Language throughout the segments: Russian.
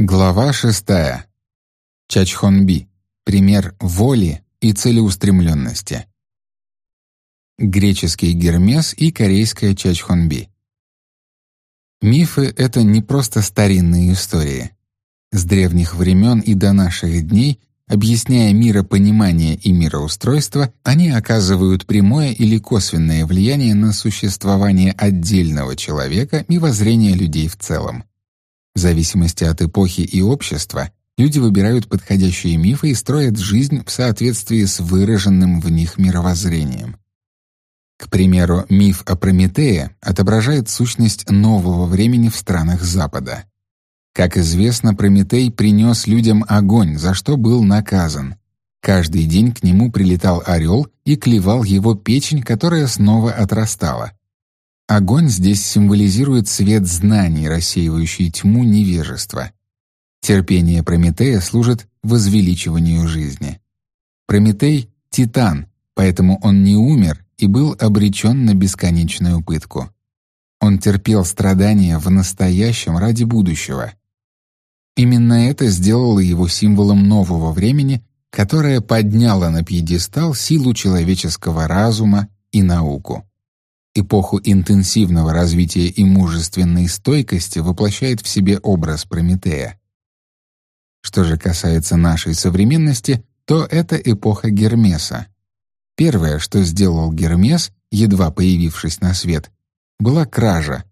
Глава шестая. Чачхонби. Пример воли и целеустремленности. Греческий Гермес и корейская Чачхонби. Мифы — это не просто старинные истории. С древних времен и до наших дней, объясняя миропонимание и мироустройство, они оказывают прямое или косвенное влияние на существование отдельного человека и воззрение людей в целом. В зависимости от эпохи и общества люди выбирают подходящие мифы и строят жизнь в соответствии с выраженным в них мировоззрением. К примеру, миф о Прометее отображает сущность нового времени в странах Запада. Как известно, Прометей принес людям огонь, за что был наказан. Каждый день к нему прилетал орел и клевал его печень, которая снова отрастала. Огонь здесь символизирует свет знаний, рассеивающий тьму невежества. Терпение Прометея служит возвеличиванию жизни. Прометей — титан, поэтому он не умер и был обречен на бесконечную пытку. Он терпел страдания в настоящем ради будущего. Именно это сделало его символом нового времени, которое подняло на пьедестал силу человеческого разума и науку эпоху интенсивного развития и мужественной стойкости воплощает в себе образ Прометея. Что же касается нашей современности, то это эпоха Гермеса. Первое, что сделал Гермес, едва появившись на свет, была кража,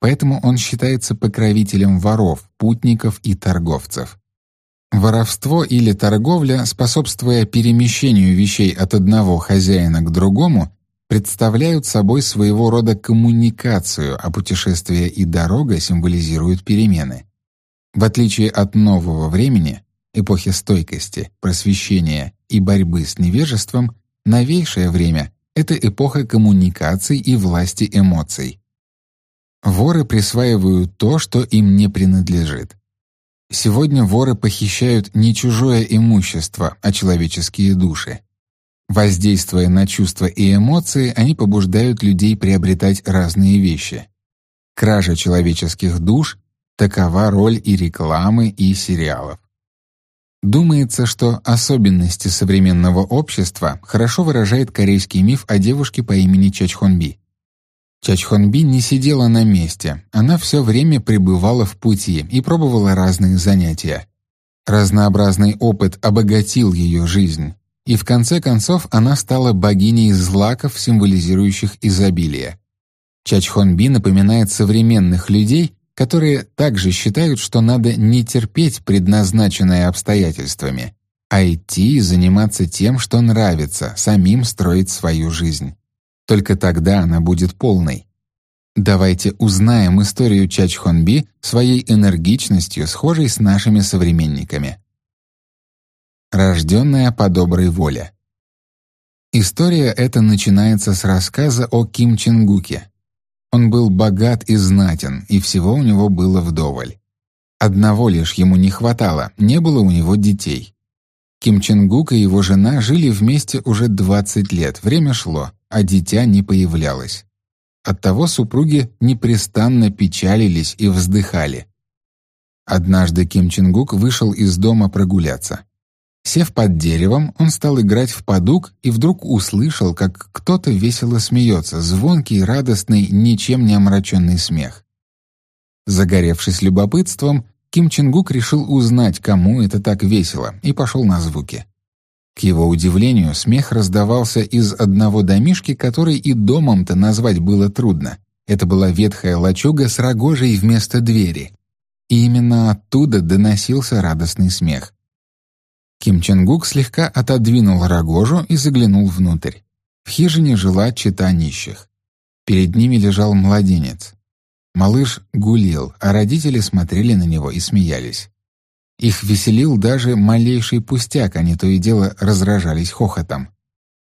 поэтому он считается покровителем воров, путников и торговцев. Воровство или торговля, способствуя перемещению вещей от одного хозяина к другому, представляют собой своего рода коммуникацию, а путешествие и дорога символизируют перемены. В отличие от нового времени, эпохи стойкости, просвещения и борьбы с невежеством, новейшее время — это эпоха коммуникаций и власти эмоций. Воры присваивают то, что им не принадлежит. Сегодня воры похищают не чужое имущество, а человеческие души. Воздействуя на чувства и эмоции, они побуждают людей приобретать разные вещи. Кража человеческих душ — такова роль и рекламы, и сериалов. Думается, что особенности современного общества хорошо выражает корейский миф о девушке по имени Чачхонби. Чачхонби не сидела на месте, она все время пребывала в пути и пробовала разные занятия. Разнообразный опыт обогатил ее жизнь и в конце концов она стала богиней злаков, символизирующих изобилие. Чачхонби напоминает современных людей, которые также считают, что надо не терпеть предназначенное обстоятельствами, а идти и заниматься тем, что нравится, самим строить свою жизнь. Только тогда она будет полной. Давайте узнаем историю Чачхонби своей энергичностью, схожей с нашими современниками рожденная по доброй воле. История эта начинается с рассказа о Ким Чингуке. Он был богат и знатен, и всего у него было вдоволь. Одного лишь ему не хватало, не было у него детей. Ким Чингук и его жена жили вместе уже 20 лет, время шло, а дитя не появлялось. Оттого супруги непрестанно печалились и вздыхали. Однажды Ким Чингук вышел из дома прогуляться. Сев под деревом, он стал играть в подук и вдруг услышал, как кто-то весело смеется, звонкий, радостный, ничем не омраченный смех. Загоревшись любопытством, Ким Чингук решил узнать, кому это так весело, и пошел на звуки. К его удивлению, смех раздавался из одного домишки, который и домом-то назвать было трудно. Это была ветхая лачуга с рогожей вместо двери. И именно оттуда доносился радостный смех. Ким Ченгук слегка отодвинул рогожу и заглянул внутрь. В хижине жила чета нищих. Перед ними лежал младенец. Малыш гулил, а родители смотрели на него и смеялись. Их веселил даже малейший пустяк, они то и дело разражались хохотом.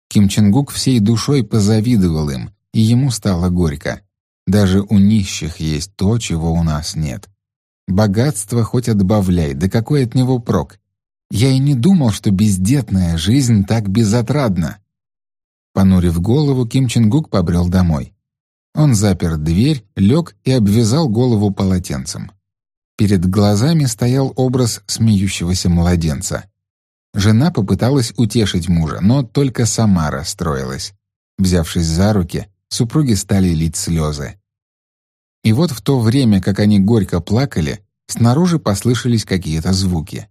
Ким Ченгук всей душой позавидовал им, и ему стало горько. Даже у нищих есть то, чего у нас нет. Богатство хоть отбавляй, да какой от него прок? Я и не думал, что бездетная жизнь так безотрадна. Понурив голову, Ким Чингук побрел домой. Он запер дверь, лег и обвязал голову полотенцем. Перед глазами стоял образ смеющегося младенца. Жена попыталась утешить мужа, но только сама расстроилась. Взявшись за руки, супруги стали лить слезы. И вот в то время, как они горько плакали, снаружи послышались какие-то звуки.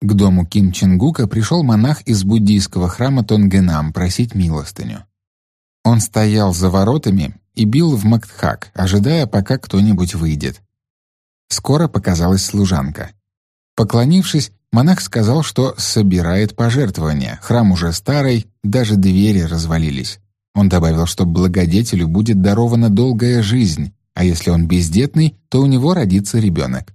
К дому Ким Чингука пришел монах из буддийского храма Тонгенам просить милостыню. Он стоял за воротами и бил в Мактхак, ожидая, пока кто-нибудь выйдет. Скоро показалась служанка. Поклонившись, монах сказал, что собирает пожертвования, храм уже старый, даже двери развалились. Он добавил, что благодетелю будет дарована долгая жизнь, а если он бездетный, то у него родится ребенок.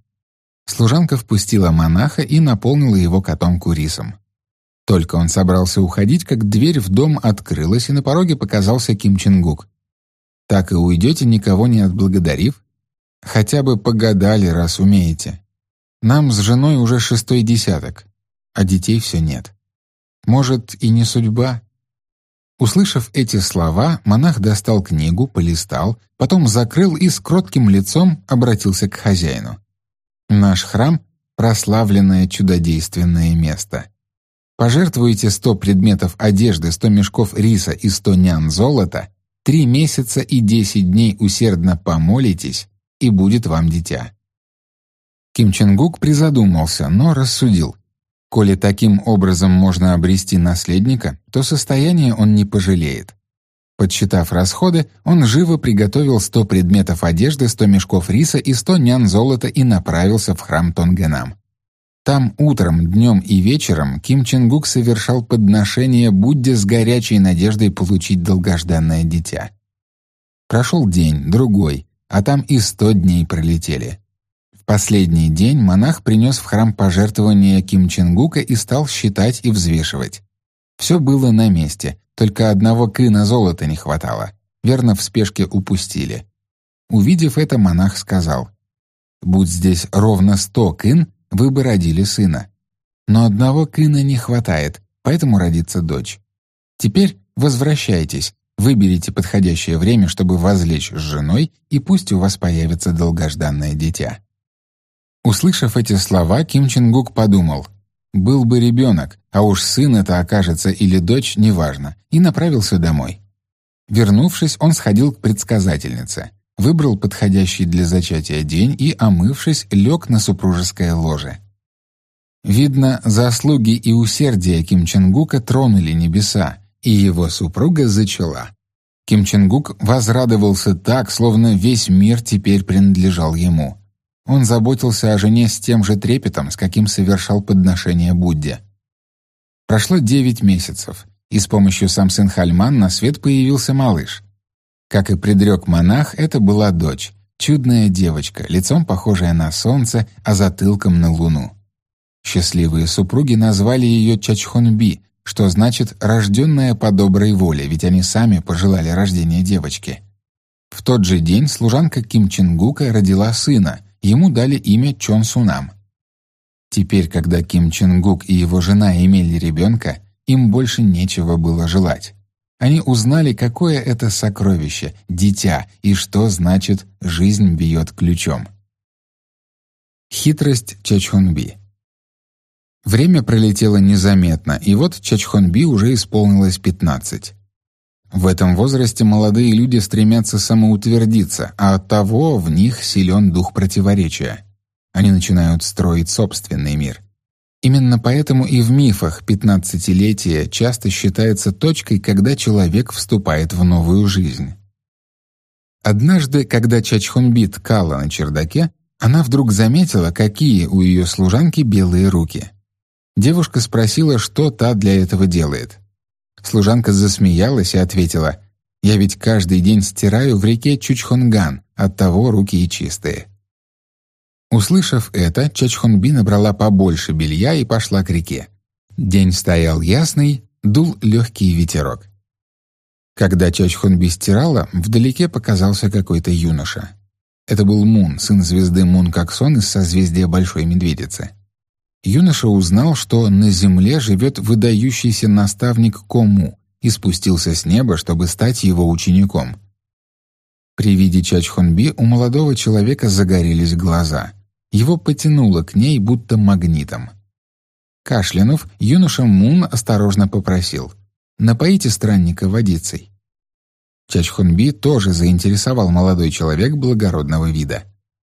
Служанка впустила монаха и наполнила его котомку рисом. Только он собрался уходить, как дверь в дом открылась, и на пороге показался Ким Чингук. «Так и уйдете, никого не отблагодарив? Хотя бы погадали, раз умеете. Нам с женой уже шестой десяток, а детей все нет. Может, и не судьба?» Услышав эти слова, монах достал книгу, полистал, потом закрыл и с кротким лицом обратился к хозяину. Наш храм — прославленное чудодейственное место. Пожертвуйте сто предметов одежды, сто мешков риса и сто нян золота, три месяца и десять дней усердно помолитесь, и будет вам дитя». Ким Ченгук призадумался, но рассудил. Коли таким образом можно обрести наследника, то состояние он не пожалеет. Подсчитав расходы, он живо приготовил 100 предметов одежды, 100 мешков риса и 100 нян золота и направился в храм Тонгенам. Там утром, днем и вечером Ким Ченгук совершал подношение Будде с горячей надеждой получить долгожданное дитя. Прошел день, другой, а там и сто дней пролетели. В последний день монах принес в храм пожертвования Ким Ченгука и стал считать и взвешивать. Все было на месте, только одного кына золота не хватало. Верно, в спешке упустили. Увидев это, монах сказал, «Будь здесь ровно сто кын, вы бы родили сына. Но одного кына не хватает, поэтому родится дочь. Теперь возвращайтесь, выберите подходящее время, чтобы возлечь с женой, и пусть у вас появится долгожданное дитя». Услышав эти слова, Ким Чингук подумал, был бы ребенок, а уж сын это окажется или дочь, неважно, и направился домой. Вернувшись, он сходил к предсказательнице, выбрал подходящий для зачатия день и, омывшись, лег на супружеское ложе. Видно, заслуги и усердие Ким Ченгука тронули небеса, и его супруга зачала. Ким Ченгук возрадовался так, словно весь мир теперь принадлежал ему — он заботился о жене с тем же трепетом, с каким совершал подношение Будде. Прошло девять месяцев, и с помощью Самсын Хальман на свет появился малыш. Как и предрек монах, это была дочь, чудная девочка, лицом похожая на солнце, а затылком на луну. Счастливые супруги назвали ее Чачхонби, что значит «рожденная по доброй воле», ведь они сами пожелали рождения девочки. В тот же день служанка Ким Чингука родила сына — Ему дали имя Чон Сунам. Теперь, когда Ким Ченгук и его жена имели ребенка, им больше нечего было желать. Они узнали, какое это сокровище, дитя, и что значит «жизнь бьет ключом». Хитрость Чачхонби Время пролетело незаметно, и вот Чачхонби уже исполнилось пятнадцать. В этом возрасте молодые люди стремятся самоутвердиться, а оттого в них силен дух противоречия. Они начинают строить собственный мир. Именно поэтому и в мифах пятнадцатилетие часто считается точкой, когда человек вступает в новую жизнь. Однажды, когда Чачхунби ткала на чердаке, она вдруг заметила, какие у ее служанки белые руки. Девушка спросила, что та для этого делает. Служанка засмеялась и ответила, «Я ведь каждый день стираю в реке Чучхонган, оттого руки и чистые». Услышав это, Чачхонби набрала побольше белья и пошла к реке. День стоял ясный, дул легкий ветерок. Когда Чачхонби стирала, вдалеке показался какой-то юноша. Это был Мун, сын звезды Мун Каксон из созвездия Большой Медведицы юноша узнал, что на земле живет выдающийся наставник Кому и спустился с неба, чтобы стать его учеником. При виде Чачхонби у молодого человека загорелись глаза. Его потянуло к ней будто магнитом. Кашлянув, юноша Мун осторожно попросил «Напоите странника водицей». Чачхунби тоже заинтересовал молодой человек благородного вида.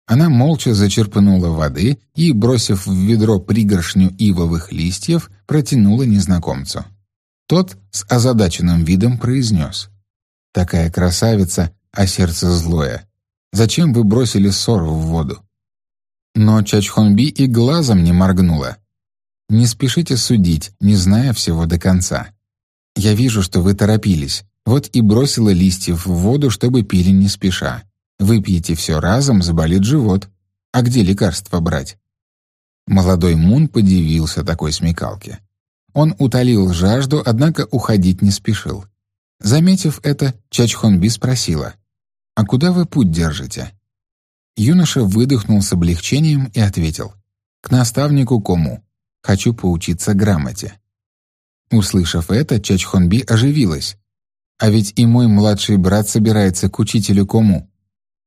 Она молча зачерпнула воды и, бросив в ведро пригоршню ивовых листьев, протянула незнакомцу. Тот с озадаченным видом произнес. «Такая красавица, а сердце злое. Зачем вы бросили ссору в воду?» Но Чачхонби и глазом не моргнула. «Не спешите судить, не зная всего до конца. Я вижу, что вы торопились, вот и бросила листьев в воду, чтобы пили не спеша. Выпьете все разом, заболит живот. А где лекарства брать? Молодой Мун подивился такой смекалке. Он утолил жажду, однако уходить не спешил. Заметив это, Чачхонби спросила, «А куда вы путь держите?» Юноша выдохнул с облегчением и ответил, «К наставнику Кому. Хочу поучиться грамоте». Услышав это, Чачхонби оживилась. «А ведь и мой младший брат собирается к учителю Кому.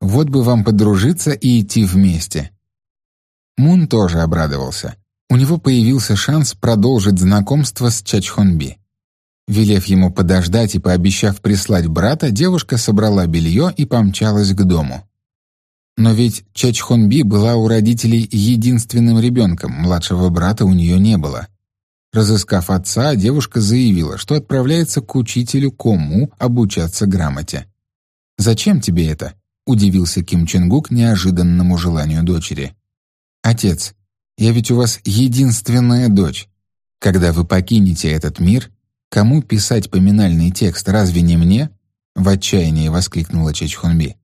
Вот бы вам подружиться и идти вместе». Мун тоже обрадовался. У него появился шанс продолжить знакомство с Чачхонби. Велев ему подождать и пообещав прислать брата, девушка собрала белье и помчалась к дому. Но ведь Чачхонби была у родителей единственным ребенком, младшего брата у нее не было. Разыскав отца, девушка заявила, что отправляется к учителю Кому обучаться грамоте. «Зачем тебе это?» — удивился Ким Ченгук неожиданному желанию дочери. «Отец, я ведь у вас единственная дочь. Когда вы покинете этот мир, кому писать поминальный текст, разве не мне?» — в отчаянии воскликнула Чечхунби.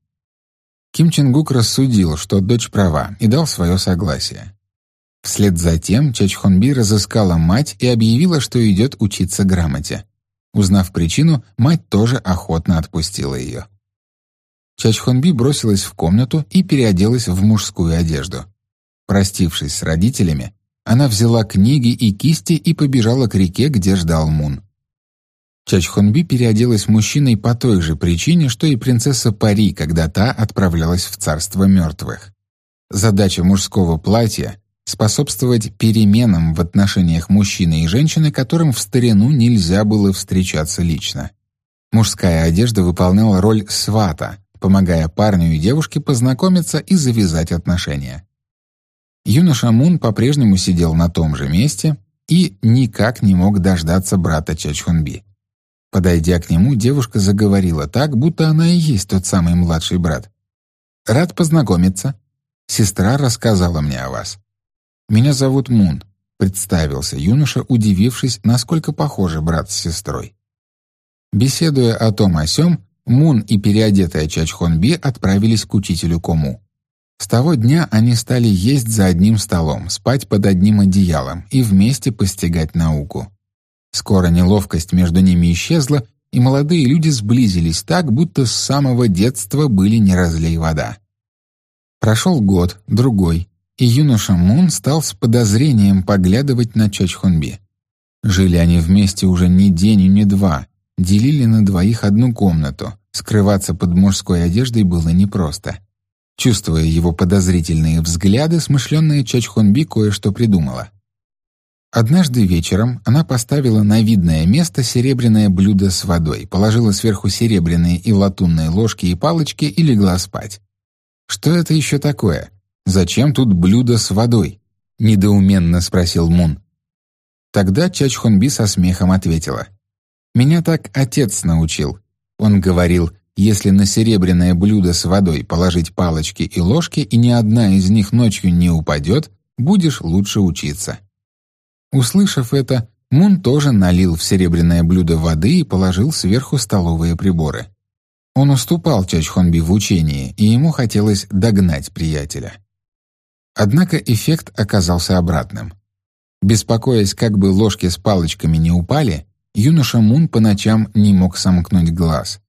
Ким Ченгук рассудил, что дочь права, и дал свое согласие. Вслед за тем Чачхонби разыскала мать и объявила, что идет учиться грамоте. Узнав причину, мать тоже охотно отпустила ее. Чачхонби бросилась в комнату и переоделась в мужскую одежду. Простившись с родителями, она взяла книги и кисти и побежала к реке, где ждал Мун. Чачхонби переоделась мужчиной по той же причине, что и принцесса Пари, когда та отправлялась в царство мертвых. Задача мужского платья — способствовать переменам в отношениях мужчины и женщины, которым в старину нельзя было встречаться лично. Мужская одежда выполняла роль свата, помогая парню и девушке познакомиться и завязать отношения. Юноша Мун по-прежнему сидел на том же месте и никак не мог дождаться брата Чачхунби. Подойдя к нему, девушка заговорила так, будто она и есть тот самый младший брат. «Рад познакомиться. Сестра рассказала мне о вас. Меня зовут Мун», — представился юноша, удивившись, насколько похожи брат с сестрой. Беседуя о том о сём, Мун и переодетая Чачхонби отправились к учителю Кому. С того дня они стали есть за одним столом, спать под одним одеялом и вместе постигать науку. Скоро неловкость между ними исчезла, и молодые люди сблизились так, будто с самого детства были не разлей вода. Прошел год, другой, и юноша Мун стал с подозрением поглядывать на Чачхонби. Жили они вместе уже не день и не два, делили на двоих одну комнату, Скрываться под мужской одеждой было непросто. Чувствуя его подозрительные взгляды, смышленная Чачхонби кое-что придумала. Однажды вечером она поставила на видное место серебряное блюдо с водой, положила сверху серебряные и латунные ложки и палочки и легла спать. «Что это еще такое? Зачем тут блюдо с водой?» — недоуменно спросил Мун. Тогда Чачхонби со смехом ответила. «Меня так отец научил. Он говорил, если на серебряное блюдо с водой положить палочки и ложки, и ни одна из них ночью не упадет, будешь лучше учиться. Услышав это, Мун тоже налил в серебряное блюдо воды и положил сверху столовые приборы. Он уступал Чачхонби в учении, и ему хотелось догнать приятеля. Однако эффект оказался обратным. Беспокоясь, как бы ложки с палочками не упали, юноша Мун по ночам не мог сомкнуть глаз.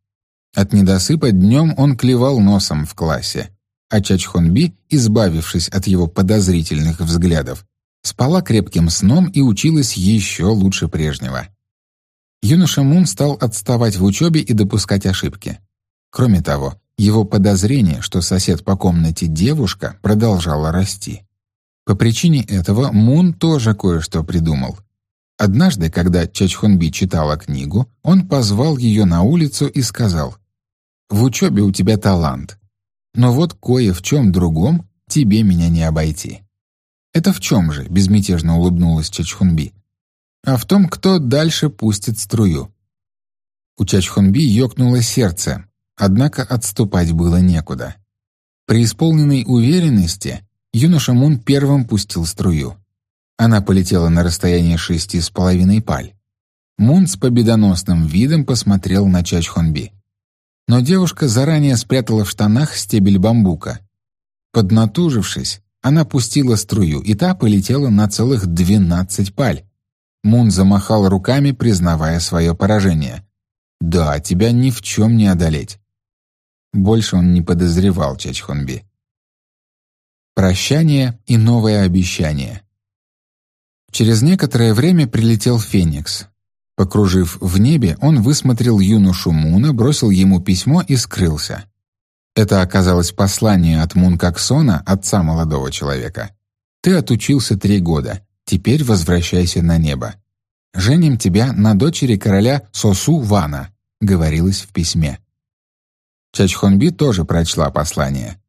От недосыпа днем он клевал носом в классе, а Чачхонби, избавившись от его подозрительных взглядов, спала крепким сном и училась еще лучше прежнего. Юноша Мун стал отставать в учебе и допускать ошибки. Кроме того, его подозрение, что сосед по комнате девушка, продолжало расти. По причине этого Мун тоже кое-что придумал. Однажды, когда Чачхонби читала книгу, он позвал ее на улицу и сказал, «В учебе у тебя талант, но вот кое в чем другом тебе меня не обойти». «Это в чем же?» — безмятежно улыбнулась Чачхунби. «А в том, кто дальше пустит струю». У Чачхунби ёкнуло сердце, однако отступать было некуда. При исполненной уверенности юноша Мун первым пустил струю. Она полетела на расстояние шести с половиной паль. Мун с победоносным видом посмотрел на Чачхонби. Но девушка заранее спрятала в штанах стебель бамбука. Поднатужившись, она пустила струю, и та полетела на целых двенадцать паль. Мун замахал руками, признавая свое поражение. «Да, тебя ни в чем не одолеть». Больше он не подозревал Чачхонби. Прощание и новое обещание. Через некоторое время прилетел Феникс. Покружив в небе, он высмотрел юношу Муна, бросил ему письмо и скрылся. Это оказалось послание от Мункаксона, отца молодого человека. «Ты отучился три года, теперь возвращайся на небо. Женим тебя на дочери короля Сосу Вана», — говорилось в письме. Чачхонби тоже прочла послание.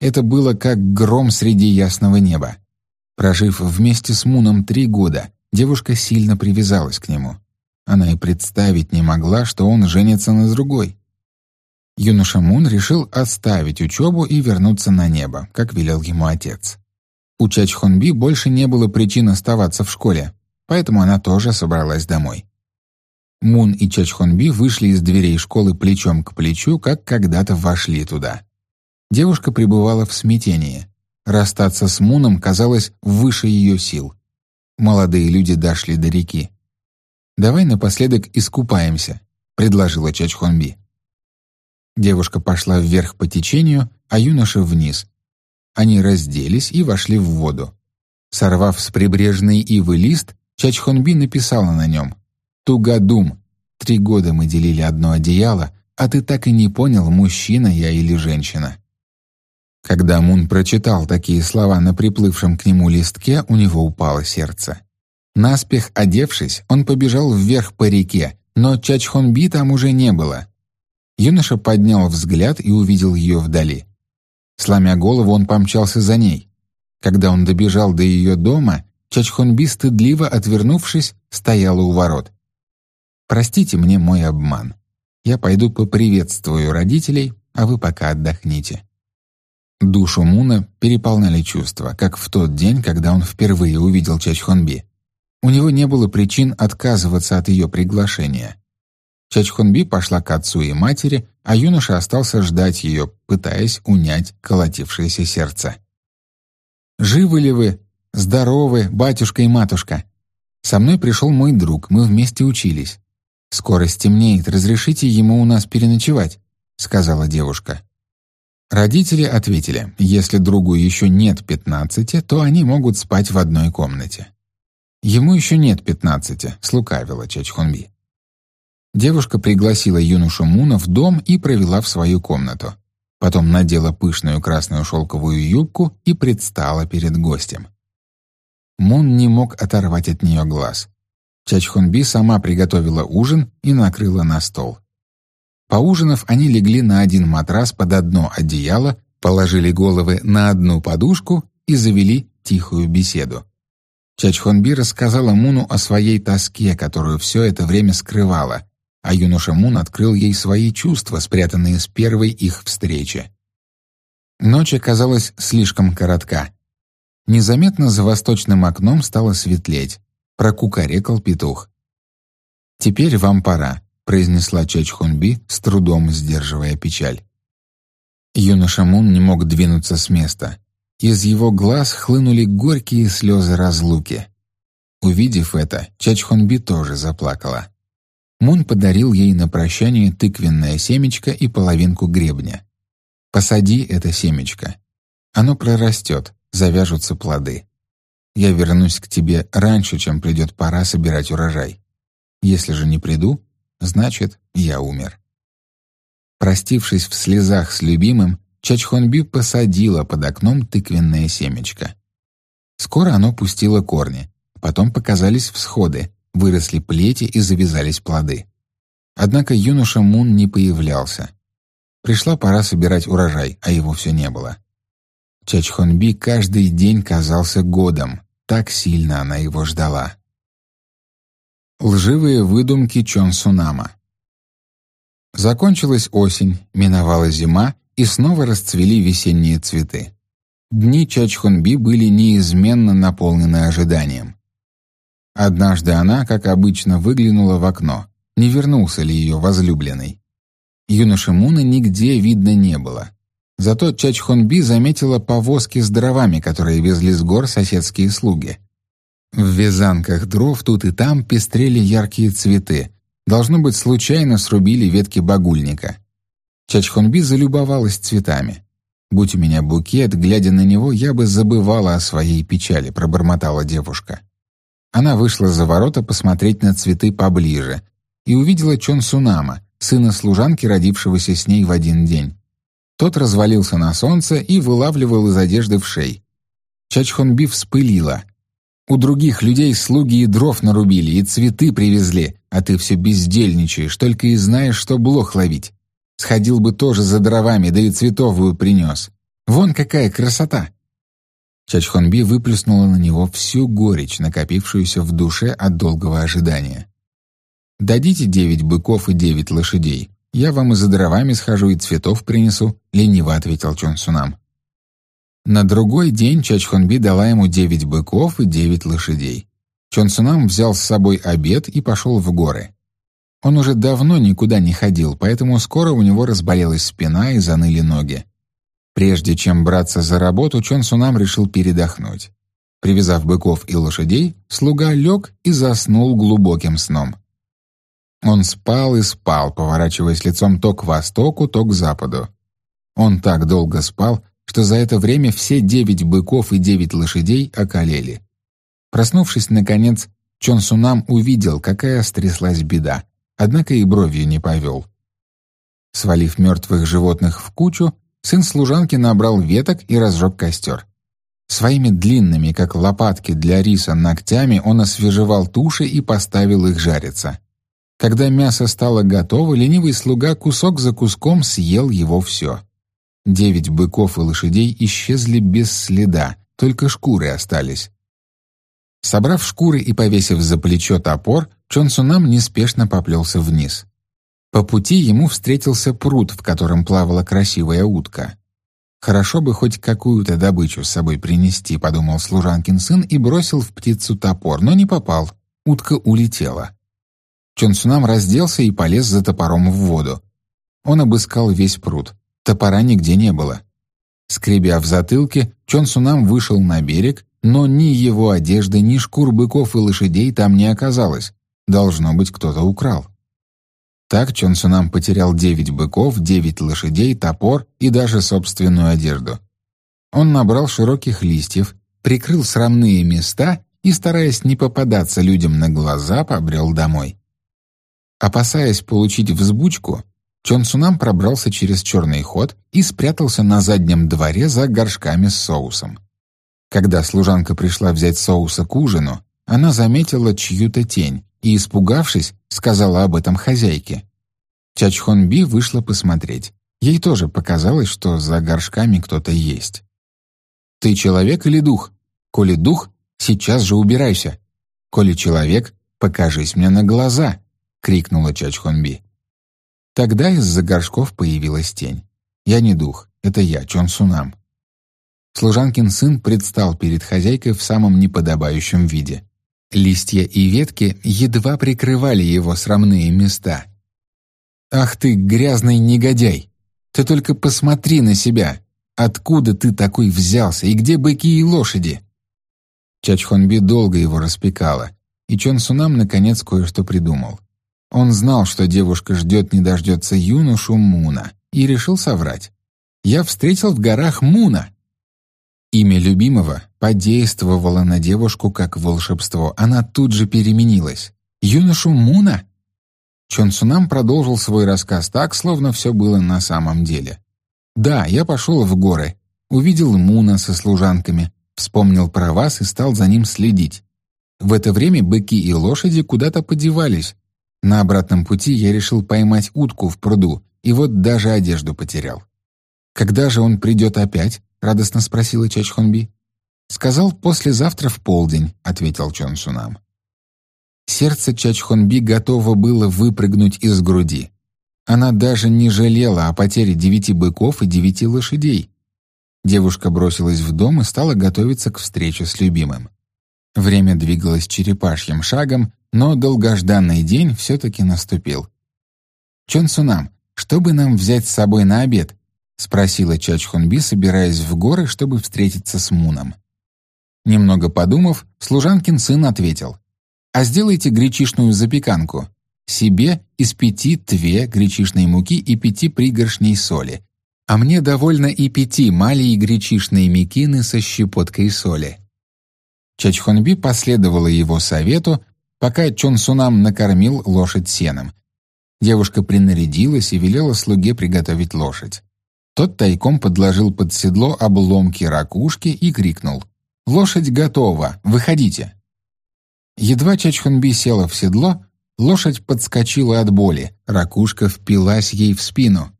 Это было как гром среди ясного неба. Прожив вместе с Муном три года, девушка сильно привязалась к нему. Она и представить не могла, что он женится на другой. Юноша Мун решил оставить учебу и вернуться на небо, как велел ему отец. У Чачхонби больше не было причин оставаться в школе, поэтому она тоже собралась домой. Мун и Чачхонби вышли из дверей школы плечом к плечу, как когда-то вошли туда. Девушка пребывала в смятении. Расстаться с Муном казалось выше ее сил. Молодые люди дошли до реки. «Давай напоследок искупаемся», — предложила Чачхонби. Девушка пошла вверх по течению, а юноша вниз. Они разделись и вошли в воду. Сорвав с прибрежной ивы лист, Чачхонби написала на нем «Тугадум. Три года мы делили одно одеяло, а ты так и не понял, мужчина я или женщина». Когда Мун прочитал такие слова на приплывшем к нему листке, у него упало сердце. Наспех одевшись, он побежал вверх по реке, но Чачхонби там уже не было. Юноша поднял взгляд и увидел ее вдали. Сломя голову, он помчался за ней. Когда он добежал до ее дома, Чачхонби, стыдливо отвернувшись, стояла у ворот. «Простите мне мой обман. Я пойду поприветствую родителей, а вы пока отдохните». Душу Муна переполняли чувства, как в тот день, когда он впервые увидел Чачхонби. У него не было причин отказываться от ее приглашения. Чачхонби пошла к отцу и матери, а юноша остался ждать ее, пытаясь унять колотившееся сердце. «Живы ли вы? Здоровы, батюшка и матушка? Со мной пришел мой друг, мы вместе учились. Скоро стемнеет, разрешите ему у нас переночевать», — сказала девушка. Родители ответили, если другу еще нет пятнадцати, то они могут спать в одной комнате. «Ему еще нет пятнадцати», — слукавила Чачхунби. Девушка пригласила юношу Муна в дом и провела в свою комнату. Потом надела пышную красную шелковую юбку и предстала перед гостем. Мун не мог оторвать от нее глаз. Чачхунби сама приготовила ужин и накрыла на стол. Поужинав, они легли на один матрас под одно одеяло, положили головы на одну подушку и завели тихую беседу. Чачхонби рассказала Муну о своей тоске, которую все это время скрывала, а юноша Мун открыл ей свои чувства, спрятанные с первой их встречи. Ночь оказалась слишком коротка. Незаметно за восточным окном стало светлеть. Прокукарекал петух. «Теперь вам пора произнесла Чачхунби, с трудом сдерживая печаль. Юноша Мун не мог двинуться с места. Из его глаз хлынули горькие слезы разлуки. Увидев это, Чачхунби тоже заплакала. Мун подарил ей на прощание тыквенное семечко и половинку гребня. «Посади это семечко. Оно прорастет, завяжутся плоды. Я вернусь к тебе раньше, чем придет пора собирать урожай. Если же не приду, значит, я умер. Простившись в слезах с любимым, Чачхонби посадила под окном тыквенное семечко. Скоро оно пустило корни, потом показались всходы, выросли плети и завязались плоды. Однако юноша Мун не появлялся. Пришла пора собирать урожай, а его все не было. Чачхонби каждый день казался годом, так сильно она его ждала. Лживые выдумки Чон Сунама Закончилась осень, миновала зима, и снова расцвели весенние цветы. Дни Чачхунби были неизменно наполнены ожиданием. Однажды она, как обычно, выглянула в окно, не вернулся ли ее возлюбленный. Юноши Муна нигде видно не было. Зато Чачхонби заметила повозки с дровами, которые везли с гор соседские слуги. В вязанках дров тут и там пестрели яркие цветы. Должно быть, случайно срубили ветки багульника. Чачхонби залюбовалась цветами. «Будь у меня букет, глядя на него, я бы забывала о своей печали», — пробормотала девушка. Она вышла за ворота посмотреть на цветы поближе и увидела Чон Сунама, сына служанки, родившегося с ней в один день. Тот развалился на солнце и вылавливал из одежды в шей. Чачхонби вспылила. «У других людей слуги и дров нарубили, и цветы привезли, а ты все бездельничаешь, только и знаешь, что блох ловить. Сходил бы тоже за дровами, да и цветовую принес. Вон какая красота!» Чачхонби выплеснула на него всю горечь, накопившуюся в душе от долгого ожидания. «Дадите девять быков и девять лошадей. Я вам и за дровами схожу, и цветов принесу», — лениво ответил Чон Сунам. На другой день Чачхонби дала ему девять быков и девять лошадей. Чон Сунам взял с собой обед и пошел в горы. Он уже давно никуда не ходил, поэтому скоро у него разболелась спина и заныли ноги. Прежде чем браться за работу, Чон Сунам решил передохнуть. Привязав быков и лошадей, слуга лег и заснул глубоким сном. Он спал и спал, поворачиваясь лицом то к востоку, то к западу. Он так долго спал, что за это время все девять быков и девять лошадей околели. Проснувшись, наконец, Чон Сунам увидел, какая стряслась беда, однако и бровью не повел. Свалив мертвых животных в кучу, сын служанки набрал веток и разжег костер. Своими длинными, как лопатки для риса, ногтями он освежевал туши и поставил их жариться. Когда мясо стало готово, ленивый слуга кусок за куском съел его все. Девять быков и лошадей исчезли без следа, только шкуры остались. Собрав шкуры и повесив за плечо топор, Чон Сунам неспешно поплелся вниз. По пути ему встретился пруд, в котором плавала красивая утка. «Хорошо бы хоть какую-то добычу с собой принести», — подумал служанкин сын и бросил в птицу топор, но не попал. Утка улетела. Чон Сунам разделся и полез за топором в воду. Он обыскал весь пруд. Топора нигде не было. Скребя в затылке, Чон Сунам вышел на берег, но ни его одежды, ни шкур быков и лошадей там не оказалось. Должно быть, кто-то украл. Так Чон Сунам потерял девять быков, девять лошадей, топор и даже собственную одежду. Он набрал широких листьев, прикрыл срамные места и, стараясь не попадаться людям на глаза, побрел домой. Опасаясь получить взбучку, Чон Сунам пробрался через черный ход и спрятался на заднем дворе за горшками с соусом. Когда служанка пришла взять соуса к ужину, она заметила чью-то тень и, испугавшись, сказала об этом хозяйке. Чачхонби вышла посмотреть. Ей тоже показалось, что за горшками кто-то есть. «Ты человек или дух? Коли дух, сейчас же убирайся. Коли человек, покажись мне на глаза!» — крикнула Чачхонби. Тогда из-за горшков появилась тень. «Я не дух, это я, Чон Сунам». Служанкин сын предстал перед хозяйкой в самом неподобающем виде. Листья и ветки едва прикрывали его срамные места. «Ах ты, грязный негодяй! Ты только посмотри на себя! Откуда ты такой взялся, и где быки и лошади?» Чачхонби долго его распекала, и Чон Сунам наконец кое-что придумал. Он знал, что девушка ждет не дождется юношу Муна, и решил соврать. «Я встретил в горах Муна!» Имя любимого подействовало на девушку как волшебство. Она тут же переменилась. «Юношу Муна?» Чон Сунам продолжил свой рассказ так, словно все было на самом деле. «Да, я пошел в горы, увидел Муна со служанками. Вспомнил про вас и стал за ним следить. В это время быки и лошади куда-то подевались. На обратном пути я решил поймать утку в пруду, и вот даже одежду потерял. «Когда же он придет опять?» — радостно спросила Чачхонби. «Сказал, послезавтра в полдень», — ответил Чон Сунам. Сердце Чачхонби готово было выпрыгнуть из груди. Она даже не жалела о потере девяти быков и девяти лошадей. Девушка бросилась в дом и стала готовиться к встрече с любимым. Время двигалось черепашьим шагом, но долгожданный день все-таки наступил. «Чон Сунам, что бы нам взять с собой на обед?» — спросила Чачхунби, собираясь в горы, чтобы встретиться с Муном. Немного подумав, служанкин сын ответил. «А сделайте гречишную запеканку. Себе из пяти тве гречишной муки и пяти пригоршней соли. А мне довольно и пяти малей гречишной мекины со щепоткой соли». Чачхонби последовала его совету, пока Чонсунам накормил лошадь сеном. Девушка принарядилась и велела слуге приготовить лошадь. Тот тайком подложил под седло обломки ракушки и крикнул «Лошадь готова! Выходите!» Едва Чачхунби села в седло, лошадь подскочила от боли, ракушка впилась ей в спину.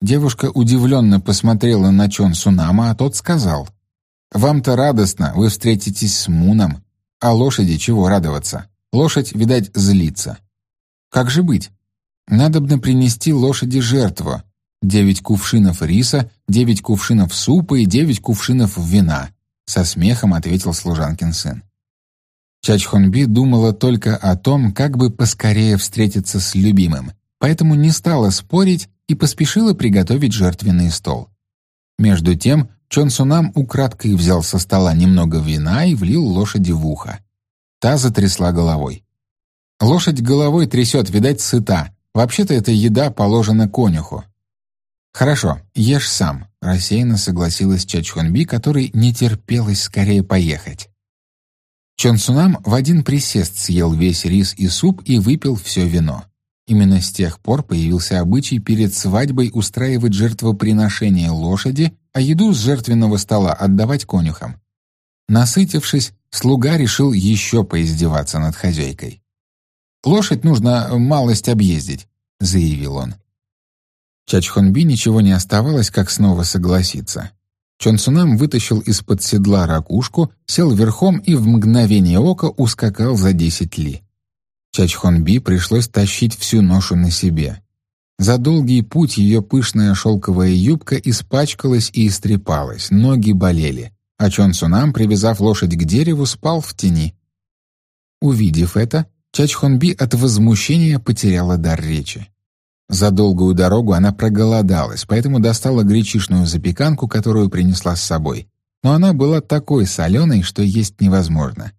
Девушка удивленно посмотрела на Чон Сунама, а тот сказал «Вам-то радостно, вы встретитесь с Муном, а лошади чего радоваться? Лошадь, видать, злится. Как же быть? Надобно принести лошади жертву. Девять кувшинов риса, девять кувшинов супа и девять кувшинов вина со смехом ответил служанкин сын. Чачхонби думала только о том, как бы поскорее встретиться с любимым, поэтому не стала спорить и поспешила приготовить жертвенный стол. Между тем Чон Сунам украдкой взял со стола немного вина и влил лошади в ухо. Та затрясла головой. «Лошадь головой трясет, видать, сыта. Вообще-то эта еда положена конюху». «Хорошо, ешь сам», — рассеянно согласилась Чачхунби, которой не терпелось скорее поехать. Чон Сунам в один присест съел весь рис и суп и выпил все вино. Именно с тех пор появился обычай перед свадьбой устраивать жертвоприношение лошади, а еду с жертвенного стола отдавать конюхам. Насытившись, слуга решил еще поиздеваться над хозяйкой. «Лошадь нужно малость объездить», — заявил он. Чачхонби ничего не оставалось, как снова согласиться. Чон Цунам вытащил из-под седла ракушку, сел верхом и в мгновение ока ускакал за десять ли. Чачхонби пришлось тащить всю ношу на себе. За долгий путь ее пышная шелковая юбка испачкалась и истрепалась, ноги болели, а Чон Цунам, привязав лошадь к дереву, спал в тени. Увидев это, Чачхонби от возмущения потеряла дар речи. За долгую дорогу она проголодалась, поэтому достала гречишную запеканку, которую принесла с собой. Но она была такой соленой, что есть невозможно.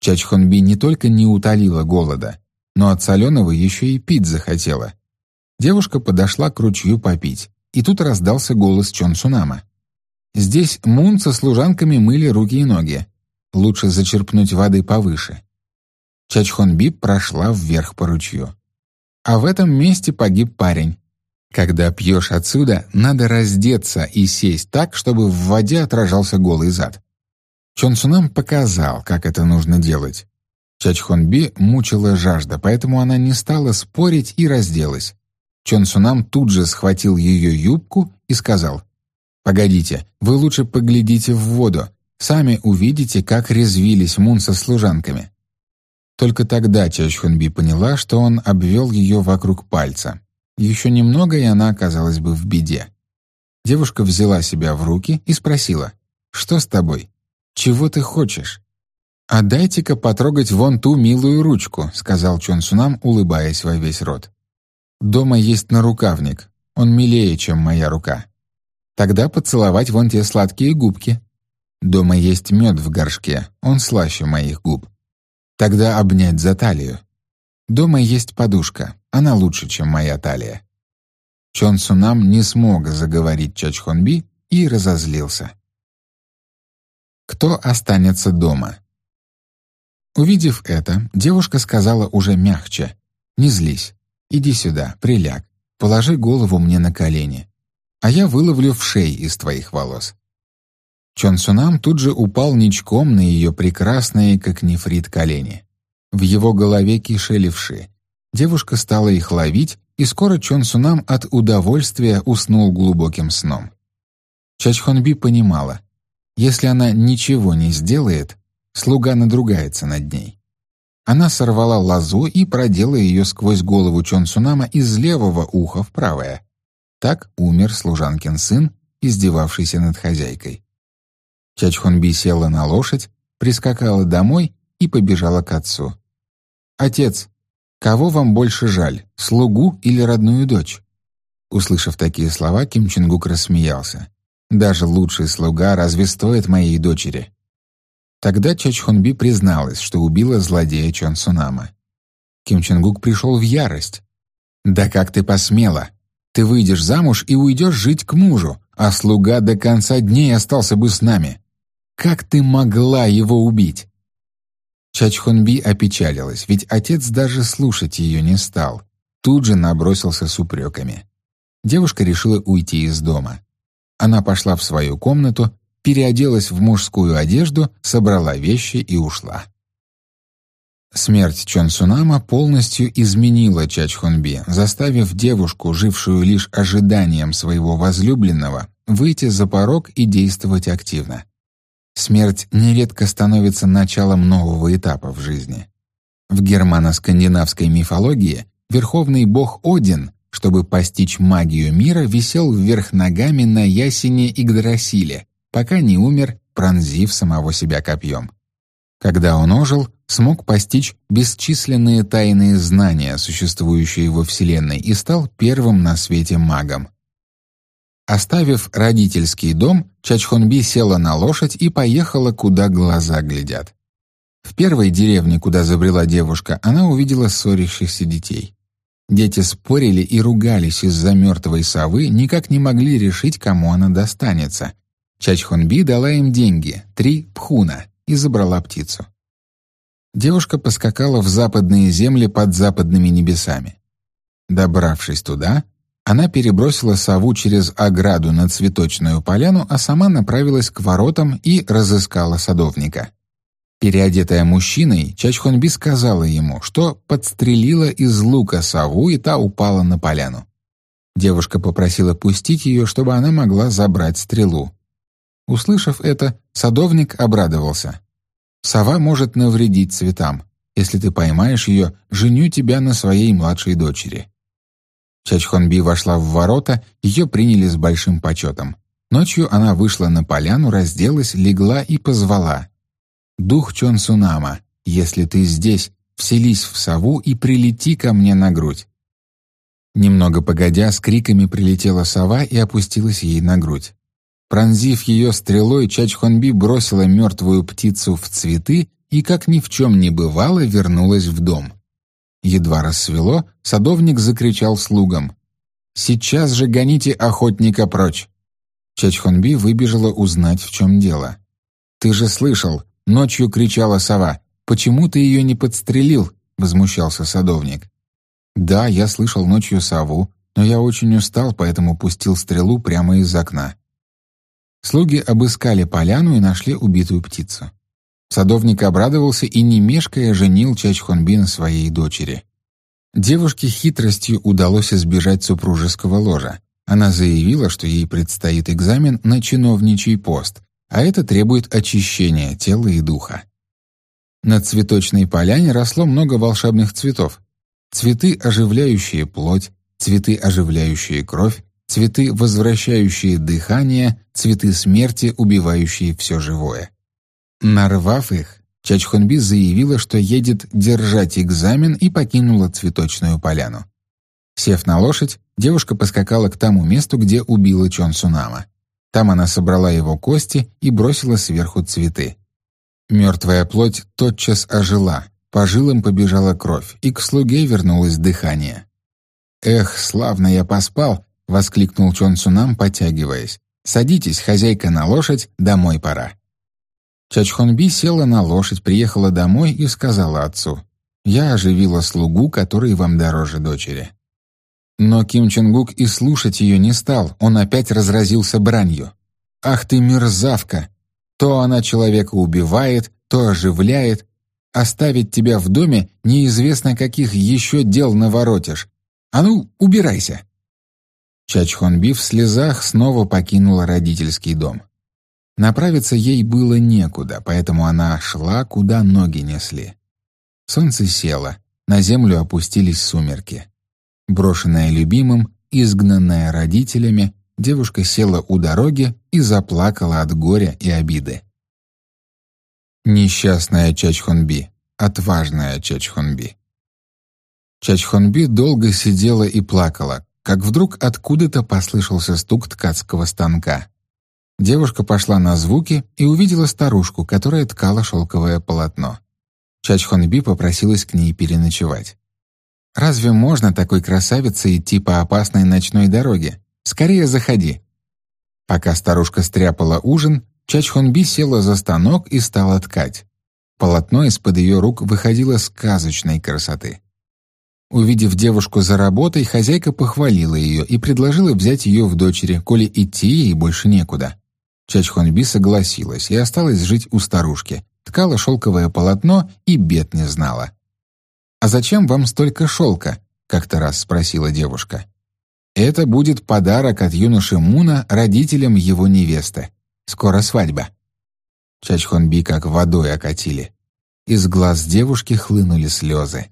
Чачхонби не только не утолила голода, но от соленого еще и пить захотела. Девушка подошла к ручью попить, и тут раздался голос Чон Сунама. Здесь Мун со служанками мыли руки и ноги. Лучше зачерпнуть воды повыше. Чачхонби прошла вверх по ручью. А в этом месте погиб парень. Когда пьешь отсюда, надо раздеться и сесть так, чтобы в воде отражался голый зад. Чон Сунам показал, как это нужно делать. Чачхонби мучила жажда, поэтому она не стала спорить и разделась. Чон Сунам тут же схватил ее юбку и сказал, «Погодите, вы лучше поглядите в воду, сами увидите, как резвились Мун со служанками». Только тогда Чачхунби поняла, что он обвел ее вокруг пальца. Еще немного, и она оказалась бы в беде. Девушка взяла себя в руки и спросила, «Что с тобой? Чего ты хочешь?» «А дайте-ка потрогать вон ту милую ручку», — сказал Чон Сунам, улыбаясь во весь рот. «Дома есть нарукавник. Он милее, чем моя рука. Тогда поцеловать вон те сладкие губки. Дома есть мед в горшке, он слаще моих губ. Тогда обнять за талию. Дома есть подушка, она лучше, чем моя талия. Чон Сунам не смог заговорить Чачхонби и разозлился. Кто останется дома? Увидев это, девушка сказала уже мягче: "Не злись. Иди сюда, приляг. Положи голову мне на колени, а я выловлю в шей из твоих волос". Чон Сунам тут же упал ничком на ее прекрасные, как нефрит, колени. В его голове кишели вши. Девушка стала их ловить, и скоро Чон Сунам от удовольствия уснул глубоким сном. Чачхонби понимала, если она ничего не сделает, слуга надругается над ней. Она сорвала лозу и продела ее сквозь голову Чон Сунама из левого уха в правое. Так умер служанкин сын, издевавшийся над хозяйкой. Чачхонби села на лошадь, прискакала домой и побежала к отцу. «Отец, кого вам больше жаль, слугу или родную дочь?» Услышав такие слова, Ким Чингук рассмеялся. «Даже лучший слуга разве стоит моей дочери?» Тогда Чачхонби призналась, что убила злодея Чон Сунама. Ким Чингук пришел в ярость. «Да как ты посмела! Ты выйдешь замуж и уйдешь жить к мужу, а слуга до конца дней остался бы с нами. Как ты могла его убить?» Чачхонби опечалилась, ведь отец даже слушать ее не стал. Тут же набросился с упреками. Девушка решила уйти из дома. Она пошла в свою комнату, переоделась в мужскую одежду, собрала вещи и ушла. Смерть Чон Сунама полностью изменила Чачхонби, заставив девушку, жившую лишь ожиданием своего возлюбленного, выйти за порог и действовать активно. Смерть нередко становится началом нового этапа в жизни. В германо-скандинавской мифологии верховный бог Один, чтобы постичь магию мира, висел вверх ногами на ясене Игдрасиле, пока не умер, пронзив самого себя копьем. Когда он ожил, смог постичь бесчисленные тайные знания, существующие во Вселенной, и стал первым на свете магом. Оставив родительский дом, Чачхонби села на лошадь и поехала, куда глаза глядят. В первой деревне, куда забрела девушка, она увидела ссорящихся детей. Дети спорили и ругались из-за мертвой совы, никак не могли решить, кому она достанется. Чачхонби дала им деньги, три пхуна, и забрала птицу. Девушка поскакала в западные земли под западными небесами. Добравшись туда, она перебросила сову через ограду на цветочную поляну, а сама направилась к воротам и разыскала садовника. Переодетая мужчиной, Чачхонби сказала ему, что подстрелила из лука сову, и та упала на поляну. Девушка попросила пустить ее, чтобы она могла забрать стрелу. Услышав это, садовник обрадовался. «Сова может навредить цветам. Если ты поймаешь ее, женю тебя на своей младшей дочери». Чачхонби вошла в ворота, ее приняли с большим почетом. Ночью она вышла на поляну, разделась, легла и позвала. «Дух Чон Сунама, если ты здесь, вселись в сову и прилети ко мне на грудь». Немного погодя, с криками прилетела сова и опустилась ей на грудь. Пронзив ее стрелой, Чачхонби бросила мертвую птицу в цветы и, как ни в чем не бывало, вернулась в дом. Едва рассвело, садовник закричал слугам. «Сейчас же гоните охотника прочь!» Чачхонби выбежала узнать, в чем дело. «Ты же слышал!» — ночью кричала сова. «Почему ты ее не подстрелил?» — возмущался садовник. «Да, я слышал ночью сову, но я очень устал, поэтому пустил стрелу прямо из окна». Слуги обыскали поляну и нашли убитую птицу. Садовник обрадовался и, не женил Чачхонбин своей дочери. Девушке хитростью удалось избежать супружеского ложа. Она заявила, что ей предстоит экзамен на чиновничий пост, а это требует очищения тела и духа. На цветочной поляне росло много волшебных цветов. Цветы, оживляющие плоть, цветы, оживляющие кровь, цветы, возвращающие дыхание, цветы смерти, убивающие все живое. Нарвав их, Чачхонби заявила, что едет держать экзамен и покинула цветочную поляну. Сев на лошадь, девушка поскакала к тому месту, где убила Чон Сунама. Там она собрала его кости и бросила сверху цветы. Мертвая плоть тотчас ожила, по жилам побежала кровь, и к слуге вернулось дыхание. «Эх, славно я поспал!» — воскликнул Чон Сунам, потягиваясь. «Садитесь, хозяйка, на лошадь, домой пора». Чачхонби села на лошадь, приехала домой и сказала отцу, «Я оживила слугу, который вам дороже дочери». Но Ким Ченгук и слушать ее не стал, он опять разразился бранью. «Ах ты мерзавка! То она человека убивает, то оживляет. Оставить тебя в доме неизвестно каких еще дел наворотишь. А ну, убирайся!» Чачхонби в слезах снова покинула родительский дом. Направиться ей было некуда, поэтому она шла, куда ноги несли. Солнце село, на землю опустились сумерки. Брошенная любимым, изгнанная родителями, девушка села у дороги и заплакала от горя и обиды. Несчастная Чачхонби, отважная Чачхонби. Чачхонби долго сидела и плакала, как вдруг откуда-то послышался стук ткацкого станка. Девушка пошла на звуки и увидела старушку, которая ткала шелковое полотно. Чачхонби попросилась к ней переночевать. «Разве можно такой красавице идти по опасной ночной дороге? Скорее заходи!» Пока старушка стряпала ужин, Чачхонби села за станок и стала ткать. Полотно из-под ее рук выходило сказочной красоты. Увидев девушку за работой, хозяйка похвалила ее и предложила взять ее в дочери, коли идти ей больше некуда. Чачхонби согласилась и осталась жить у старушки, ткала шелковое полотно и бед не знала. «А зачем вам столько шелка?» — как-то раз спросила девушка. «Это будет подарок от юноши Муна родителям его невесты. Скоро свадьба». Чачхонби как водой окатили. Из глаз девушки хлынули слезы.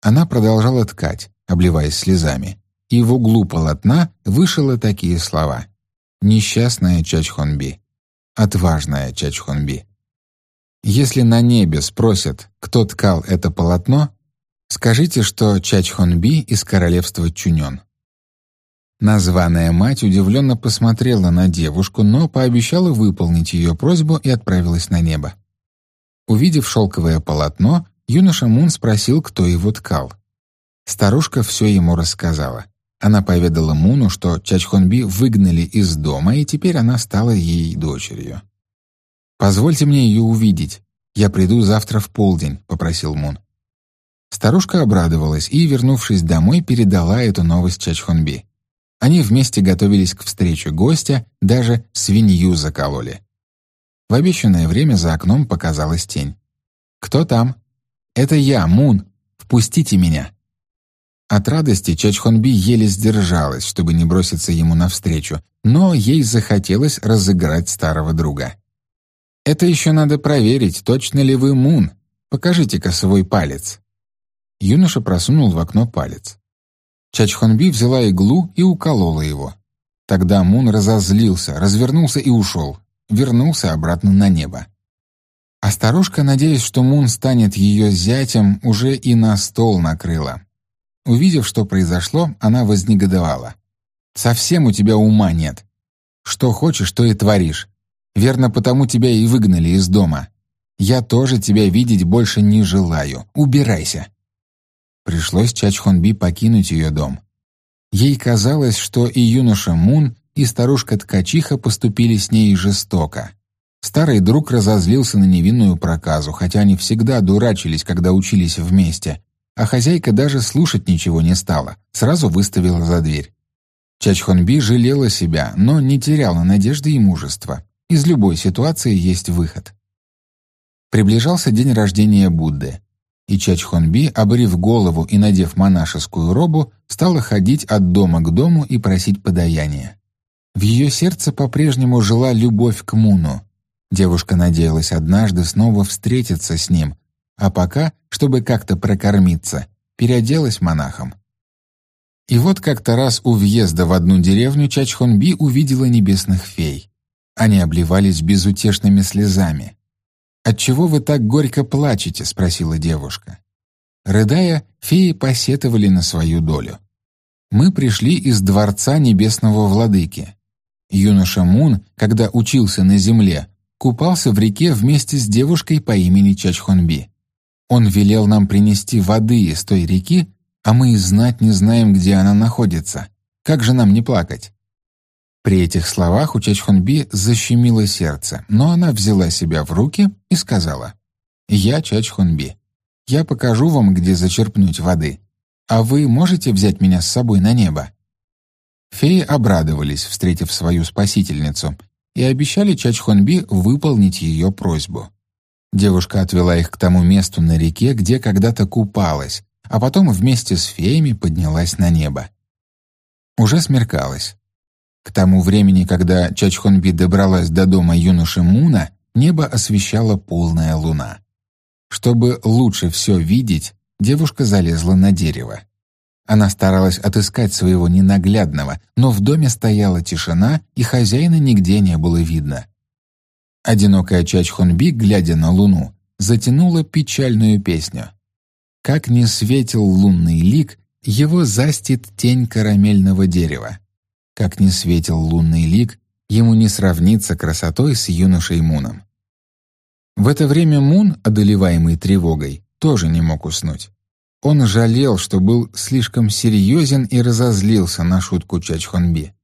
Она продолжала ткать, обливаясь слезами, и в углу полотна вышила такие слова. «Несчастная Чачхонби, отважная Чачхонби». Если на небе спросят, кто ткал это полотно, скажите, что Чачхонби из королевства Чунён. Названная мать удивленно посмотрела на девушку, но пообещала выполнить ее просьбу и отправилась на небо. Увидев шелковое полотно, юноша Мун спросил, кто его ткал. Старушка все ему рассказала. Она поведала Муну, что Чачхонби выгнали из дома, и теперь она стала ей дочерью. «Позвольте мне ее увидеть. Я приду завтра в полдень», — попросил Мун. Старушка обрадовалась и, вернувшись домой, передала эту новость Чачхонби. Они вместе готовились к встрече гостя, даже свинью закололи. В обещанное время за окном показалась тень. «Кто там?» «Это я, Мун. Впустите меня». От радости Чачхонби еле сдержалась, чтобы не броситься ему навстречу, но ей захотелось разыграть старого друга. «Это еще надо проверить, точно ли вы Мун. Покажите-ка свой палец». Юноша просунул в окно палец. Чачхонби взяла иглу и уколола его. Тогда Мун разозлился, развернулся и ушел. Вернулся обратно на небо. А старушка, надеясь, что Мун станет ее зятем, уже и на стол накрыла. Увидев, что произошло, она вознегодовала. «Совсем у тебя ума нет. Что хочешь, то и творишь. Верно, потому тебя и выгнали из дома. Я тоже тебя видеть больше не желаю. Убирайся». Пришлось Чачхонби покинуть ее дом. Ей казалось, что и юноша Мун, и старушка-ткачиха поступили с ней жестоко. Старый друг разозлился на невинную проказу, хотя они всегда дурачились, когда учились вместе, а хозяйка даже слушать ничего не стала, сразу выставила за дверь. Чачхонби жалела себя, но не теряла надежды и мужества. Из любой ситуации есть выход. Приближался день рождения Будды, и Чачхонби, обрив голову и надев монашескую робу, стала ходить от дома к дому и просить подаяния. В ее сердце по-прежнему жила любовь к Муну. Девушка надеялась однажды снова встретиться с ним, а пока, чтобы как-то прокормиться, переоделась монахом. И вот как-то раз у въезда в одну деревню Чачхонби увидела небесных фей. Они обливались безутешными слезами. «Отчего вы так горько плачете?» — спросила девушка. Рыдая, феи посетовали на свою долю. «Мы пришли из дворца небесного владыки. Юноша Мун, когда учился на земле, купался в реке вместе с девушкой по имени Чачхонби. Он велел нам принести воды из той реки, а мы и знать не знаем, где она находится. Как же нам не плакать?» При этих словах у Чачхонби защемило сердце, но она взяла себя в руки и сказала, «Я Чачхонби. Я покажу вам, где зачерпнуть воды. А вы можете взять меня с собой на небо?» Феи обрадовались, встретив свою спасительницу, и обещали Чачхонби выполнить ее просьбу. Девушка отвела их к тому месту на реке, где когда-то купалась, а потом вместе с феями поднялась на небо. Уже смеркалось. К тому времени, когда Чачхонби добралась до дома юноши Муна, небо освещала полная луна. Чтобы лучше все видеть, девушка залезла на дерево. Она старалась отыскать своего ненаглядного, но в доме стояла тишина, и хозяина нигде не было видно. Одинокая Чачхонби, глядя на луну, затянула печальную песню. Как не светил лунный лик, его застит тень карамельного дерева. Как не светил лунный лик, ему не сравнится красотой с юношей Муном. В это время Мун, одолеваемый тревогой, тоже не мог уснуть. Он жалел, что был слишком серьезен и разозлился на шутку Чачхонби.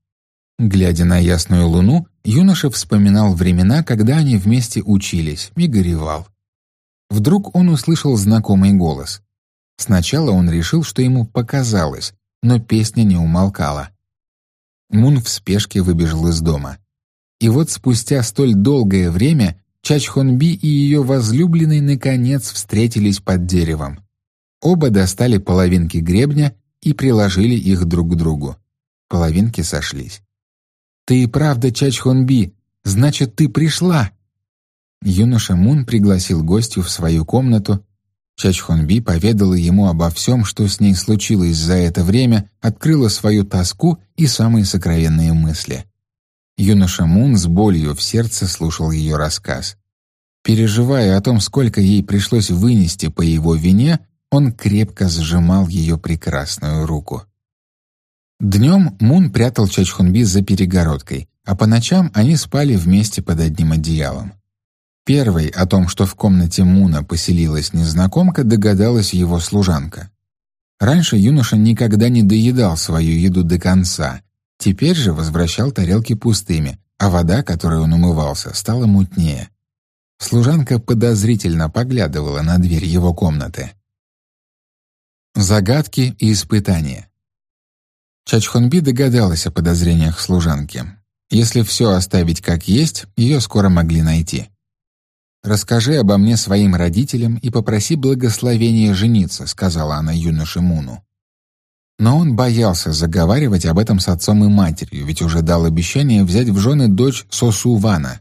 Глядя на ясную луну, юноша вспоминал времена, когда они вместе учились, и горевал. Вдруг он услышал знакомый голос. Сначала он решил, что ему показалось, но песня не умолкала. Мун в спешке выбежал из дома. И вот спустя столь долгое время Чачхонби и ее возлюбленный наконец встретились под деревом. Оба достали половинки гребня и приложили их друг к другу. Половинки сошлись. «Ты и правда Чачхонби, значит, ты пришла!» Юноша Мун пригласил гостю в свою комнату. Чачхонби поведала ему обо всем, что с ней случилось за это время, открыла свою тоску и самые сокровенные мысли. Юноша Мун с болью в сердце слушал ее рассказ. Переживая о том, сколько ей пришлось вынести по его вине, он крепко сжимал ее прекрасную руку. Днем Мун прятал Чачхунби за перегородкой, а по ночам они спали вместе под одним одеялом. Первой о том, что в комнате Муна поселилась незнакомка, догадалась его служанка. Раньше юноша никогда не доедал свою еду до конца, теперь же возвращал тарелки пустыми, а вода, которой он умывался, стала мутнее. Служанка подозрительно поглядывала на дверь его комнаты. Загадки и испытания. Чачхонби догадалась о подозрениях служанки. Если все оставить как есть, ее скоро могли найти. «Расскажи обо мне своим родителям и попроси благословения жениться», сказала она юноше Муну. Но он боялся заговаривать об этом с отцом и матерью, ведь уже дал обещание взять в жены дочь Сосувана.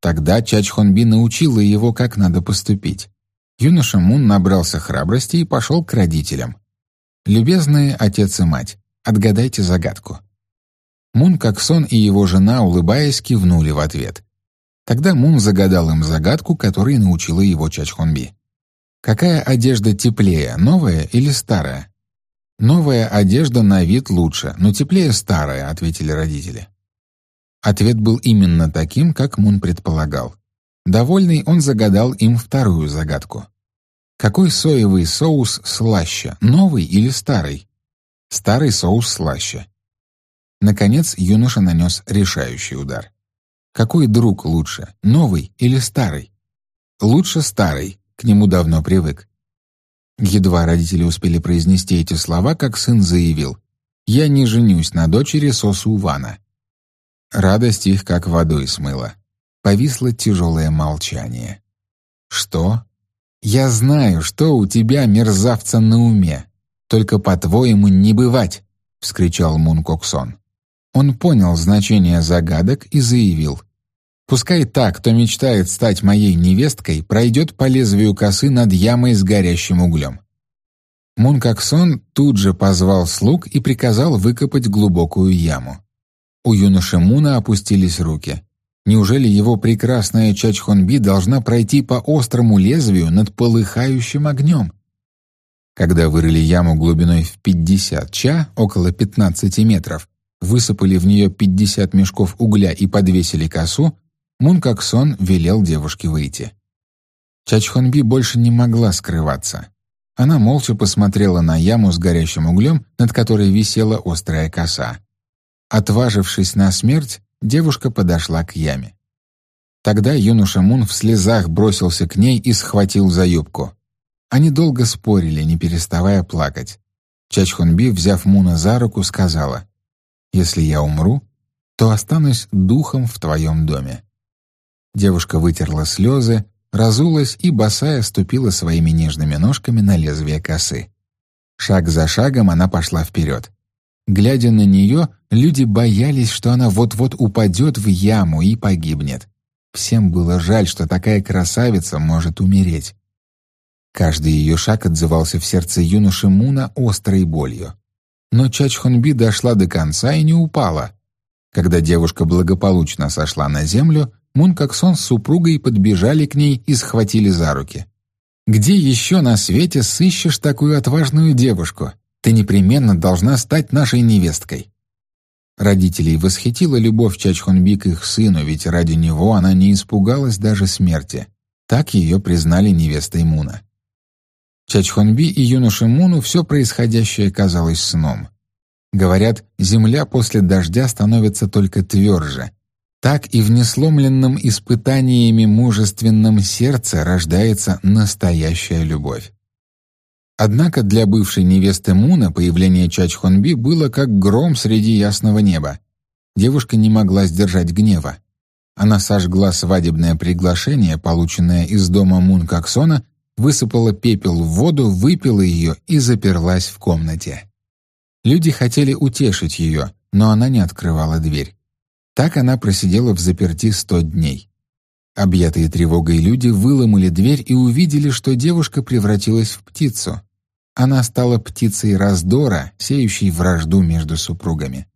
Тогда Чачхонби научила его, как надо поступить. Юноша Мун набрался храбрости и пошел к родителям. «Любезные отец и мать, отгадайте загадку». Мун как сон и его жена, улыбаясь, кивнули в ответ. Тогда Мун загадал им загадку, которой научила его Чачхонби. «Какая одежда теплее, новая или старая?» «Новая одежда на вид лучше, но теплее старая», — ответили родители. Ответ был именно таким, как Мун предполагал. Довольный, он загадал им вторую загадку. Какой соевый соус слаще, новый или старый? Старый соус слаще. Наконец юноша нанес решающий удар. Какой друг лучше, новый или старый? Лучше старый, к нему давно привык. Едва родители успели произнести эти слова, как сын заявил «Я не женюсь на дочери Сосу Вана». Радость их как водой смыла. Повисло тяжелое молчание. «Что? Я знаю, что у тебя, мерзавца, на уме. Только, по-твоему, не бывать!» — вскричал Мун Коксон. Он понял значение загадок и заявил. «Пускай так, кто мечтает стать моей невесткой, пройдет по лезвию косы над ямой с горящим углем». Мун Коксон тут же позвал слуг и приказал выкопать глубокую яму. У юноши Муна опустились руки. Неужели его прекрасная Чачхонби должна пройти по острому лезвию над полыхающим огнем? Когда вырыли яму глубиной в 50 ча, около 15 метров, высыпали в нее 50 мешков угля и подвесили косу, Мун как сон велел девушке выйти. Чачхонби больше не могла скрываться. Она молча посмотрела на яму с горящим углем, над которой висела острая коса. Отважившись на смерть, девушка подошла к яме. Тогда юноша Мун в слезах бросился к ней и схватил за юбку. Они долго спорили, не переставая плакать. Чачхунби, взяв Муна за руку, сказала, «Если я умру, то останусь духом в твоем доме». Девушка вытерла слезы, разулась и, босая, ступила своими нежными ножками на лезвие косы. Шаг за шагом она пошла вперед. Глядя на нее, люди боялись, что она вот-вот упадет в яму и погибнет. Всем было жаль, что такая красавица может умереть. Каждый ее шаг отзывался в сердце юноши Муна острой болью. Но Чачхонби дошла до конца и не упала. Когда девушка благополучно сошла на землю, Мун как сон с супругой подбежали к ней и схватили за руки. «Где еще на свете сыщешь такую отважную девушку? Ты непременно должна стать нашей невесткой». Родителей восхитила любовь Чачхонби к их сыну, ведь ради него она не испугалась даже смерти. Так ее признали невестой Муна. Чачхонби и юноше Муну все происходящее казалось сном. Говорят, земля после дождя становится только тверже. Так и в несломленном испытаниями мужественном сердце рождается настоящая любовь. Однако для бывшей невесты Муна появление Чачхонби было как гром среди ясного неба. Девушка не могла сдержать гнева. Она сожгла свадебное приглашение, полученное из дома Мун Каксона, высыпала пепел в воду, выпила ее и заперлась в комнате. Люди хотели утешить ее, но она не открывала дверь. Так она просидела в заперти сто дней. Объятые тревогой люди выломали дверь и увидели, что девушка превратилась в птицу. Она стала птицей раздора, сеющей вражду между супругами.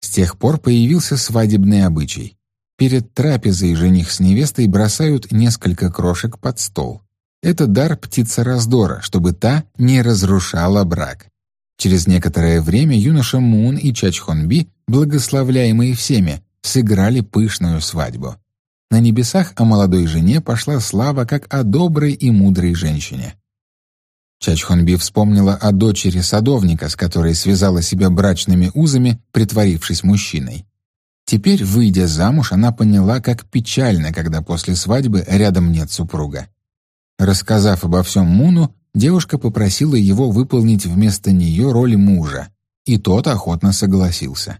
С тех пор появился свадебный обычай. Перед трапезой жених с невестой бросают несколько крошек под стол. Это дар птицы раздора, чтобы та не разрушала брак. Через некоторое время юноша Мун и Чачхонби, благословляемые всеми, сыграли пышную свадьбу. На небесах о молодой жене пошла слава как о доброй и мудрой женщине. Чачхонби вспомнила о дочери садовника, с которой связала себя брачными узами, притворившись мужчиной. Теперь, выйдя замуж, она поняла, как печально, когда после свадьбы рядом нет супруга. Рассказав обо всем Муну, девушка попросила его выполнить вместо нее роль мужа, и тот охотно согласился.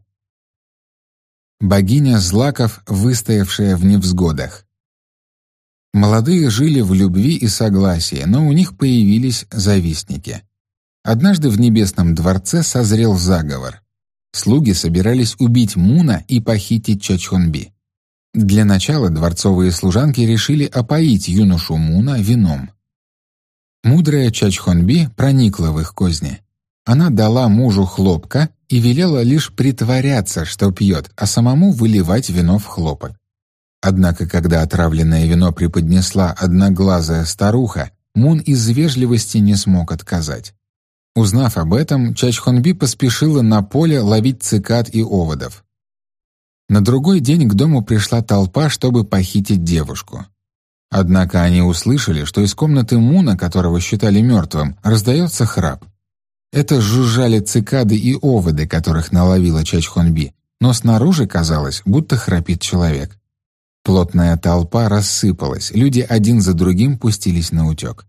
Богиня злаков, выстоявшая в невзгодах. Молодые жили в любви и согласии, но у них появились завистники. Однажды в небесном дворце созрел заговор. Слуги собирались убить Муна и похитить Чачхонби. Для начала дворцовые служанки решили опоить юношу Муна вином. Мудрая Чачхонби проникла в их козни. Она дала мужу хлопка и велела лишь притворяться, что пьет, а самому выливать вино в хлопок. Однако, когда отравленное вино преподнесла одноглазая старуха, Мун из вежливости не смог отказать. Узнав об этом, Чачхонби поспешила на поле ловить цикад и оводов. На другой день к дому пришла толпа, чтобы похитить девушку. Однако они услышали, что из комнаты Муна, которого считали мертвым, раздается храп. Это жужжали цикады и оводы, которых наловила Чачхонби, но снаружи казалось, будто храпит человек. Плотная толпа рассыпалась, люди один за другим пустились на утек.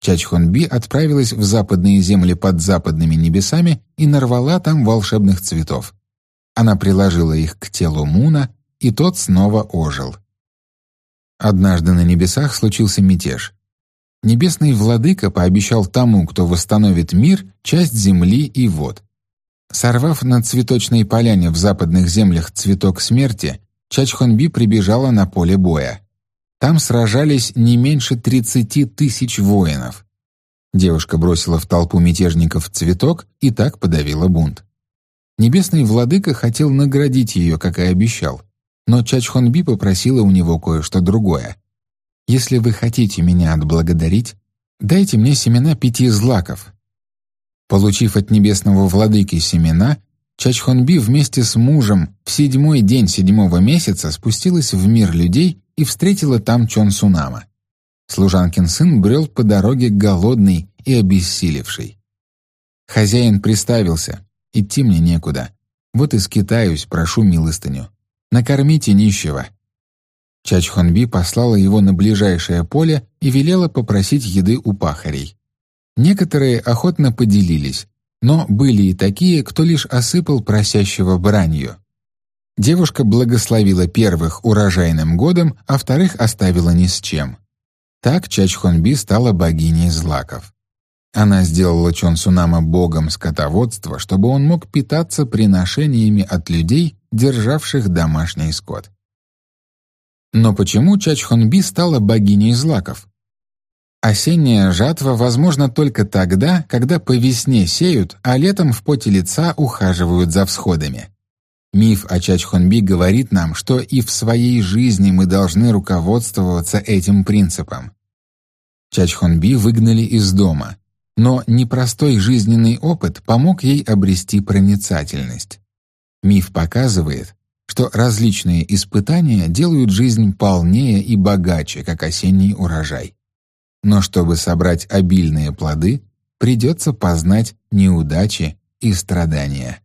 Чачхонби отправилась в западные земли под западными небесами и нарвала там волшебных цветов. Она приложила их к телу Муна, и тот снова ожил. Однажды на небесах случился мятеж. Небесный владыка пообещал тому, кто восстановит мир, часть земли и вод. Сорвав на цветочной поляне в западных землях цветок смерти, Чачхонби прибежала на поле боя. Там сражались не меньше тридцати тысяч воинов. Девушка бросила в толпу мятежников цветок и так подавила бунт. Небесный владыка хотел наградить ее, как и обещал, но Чачхонби попросила у него кое-что другое. «Если вы хотите меня отблагодарить, дайте мне семена пяти злаков». Получив от небесного владыки семена, Чачхонби вместе с мужем в седьмой день седьмого месяца спустилась в мир людей и встретила там Чон Сунама. Служанкин сын брел по дороге голодный и обессилевший. Хозяин приставился, Идти мне некуда. Вот и скитаюсь, прошу милостыню. Накормите нищего». Чачхонби послала его на ближайшее поле и велела попросить еды у пахарей. Некоторые охотно поделились, но были и такие, кто лишь осыпал просящего бранью. Девушка благословила первых урожайным годом, а вторых оставила ни с чем. Так Чачхонби стала богиней злаков. Она сделала Чонсунама богом скотоводства, чтобы он мог питаться приношениями от людей, державших домашний скот. Но почему Чачхонби стала богиней злаков? Осенняя жатва возможна только тогда, когда по весне сеют, а летом в поте лица ухаживают за всходами. Миф о Чачхонби говорит нам, что и в своей жизни мы должны руководствоваться этим принципом. Чачхонби выгнали из дома, но непростой жизненный опыт помог ей обрести проницательность. Миф показывает, что различные испытания делают жизнь полнее и богаче, как осенний урожай. Но чтобы собрать обильные плоды, придется познать неудачи и страдания.